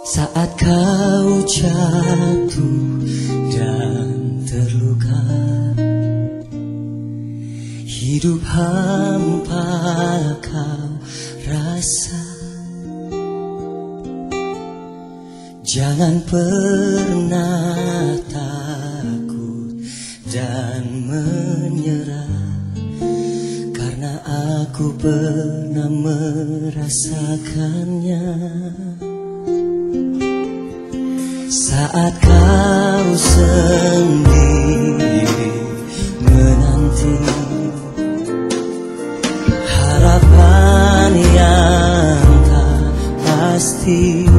Saat kau jatuh dan terluka Hidup hampa kau rasa. Jangan pernah takut dan menyerah Karena aku pernah merasakannya Saat kau sendiri menanti Harapan yang tak pasti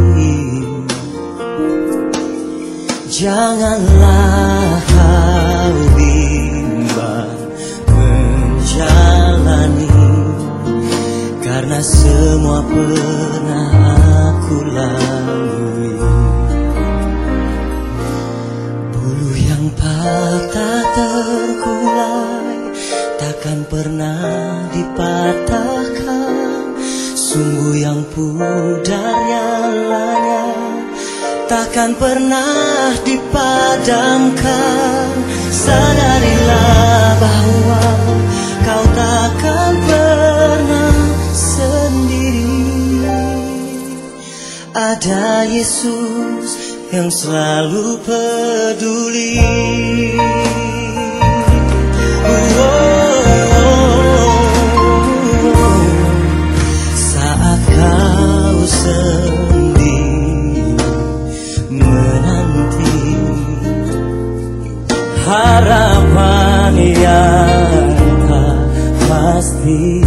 Janganlah Takkan pernah dipatahkan. Sungguh yang pudar nyalanya takkan pernah dipadamkan. Sadarilah bahwa kau takkan pernah sendiri. Ada Yesus yang selalu peduli harapan yang tak pasti.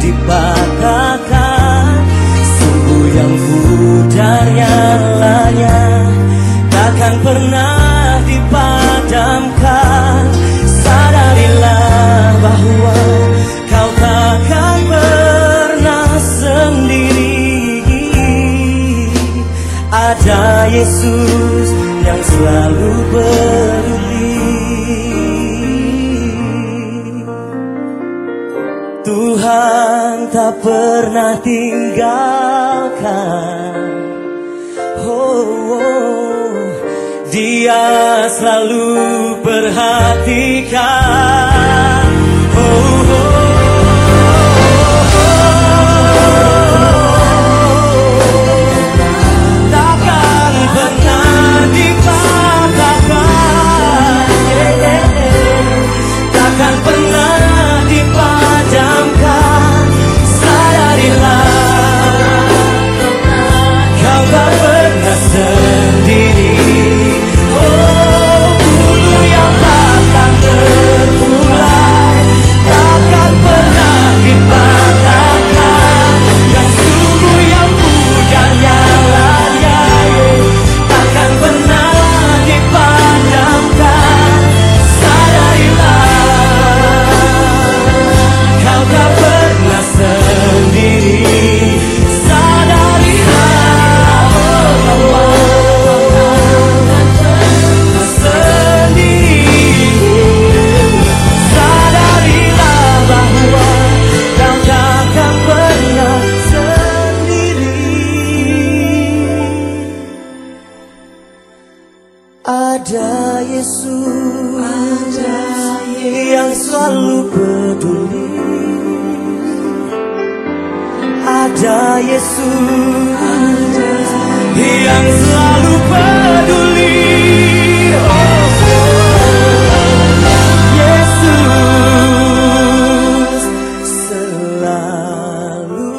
Dipatahkan Sungguh yang pudar nyalanya Takkan pernah dipadamkan. Sadarilah bahwa kau takkan pernah sendiri. Ada Yesus yang selalu peduli Tuhan tak pernah tinggalkan. Oh, oh, Dia selalu perhatikan ada Yesus, yang selalu peduli. Ada Yesus, yang selalu peduli. Please. Yesus selalu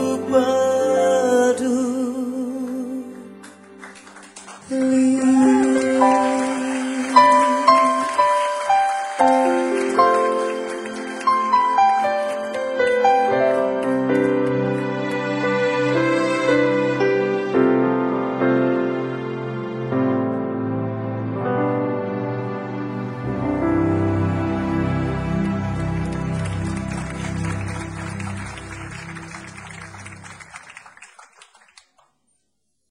peduli.